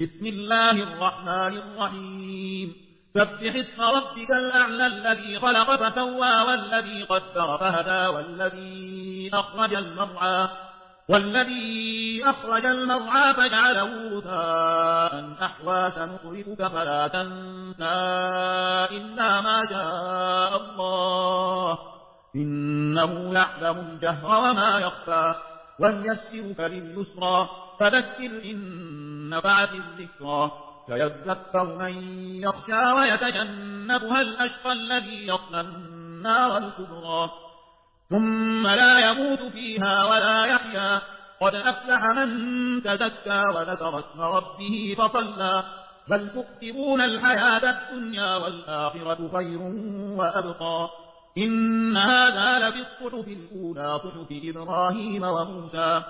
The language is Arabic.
بسم الله الرحمن الرحيم. سبح اسم ربك الأعلى الذي خلق فسوى والذي قدر فهدى والذي أخرج المرعى والذي أخرج المرعى فجعله غثاء أحوى سنقرئك فلا تنسى إلا ما شاء الله. إنه يعلم الجهر وما يخفى. وليسرك لليسرى. فذكر إن نفعت الذكرى. سيذكر من يخشى ويتجنبها الأشقى الذي يصلى النار الكبرى. ثم لا يموت فيها ولا يحيا. قد أفلح من تزكى وذكر اسم ربه فصلى. بل تؤثرون الحياة الدنيا والآخرة خير وأبقى. إن هذا لفي الصحف الأولى صحف إبراهيم وموسى.